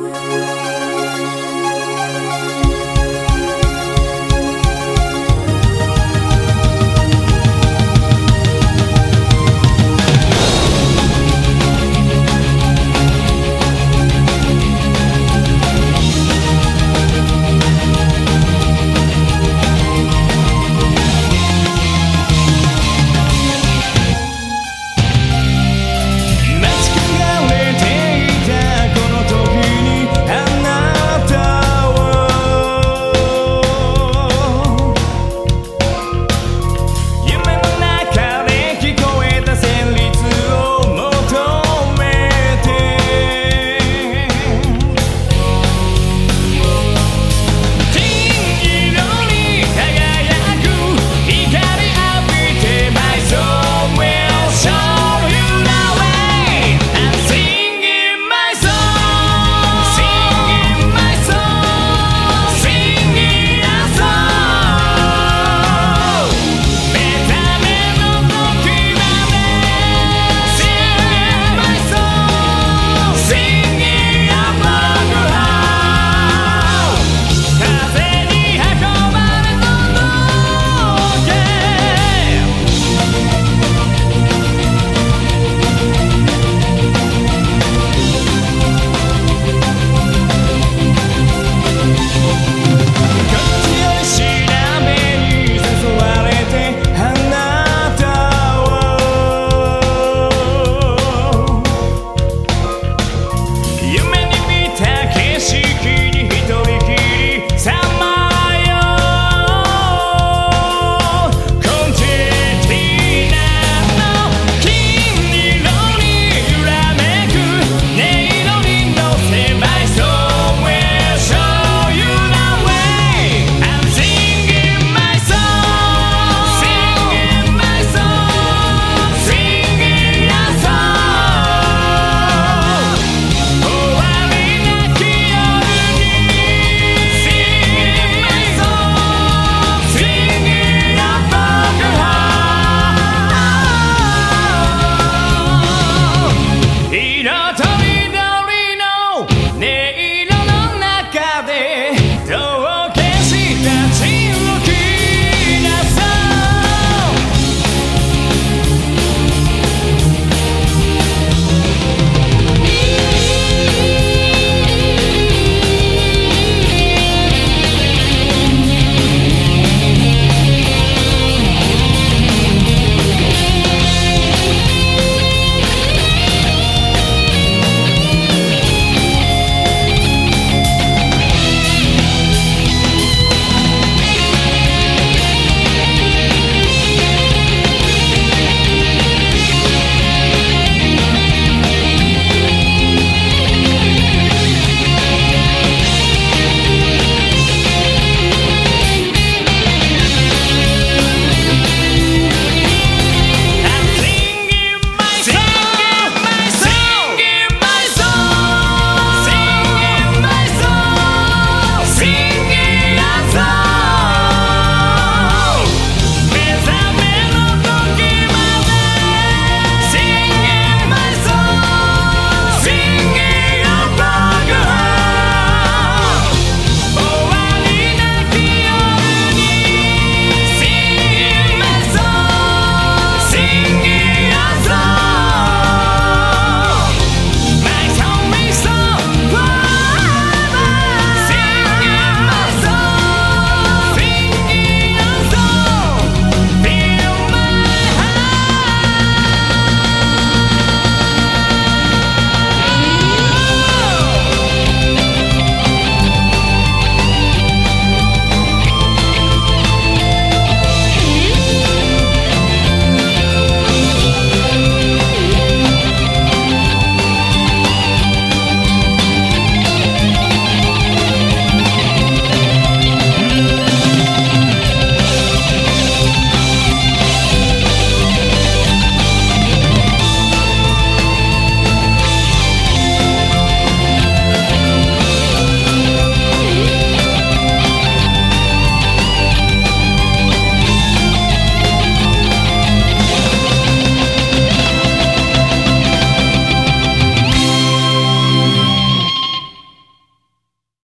Música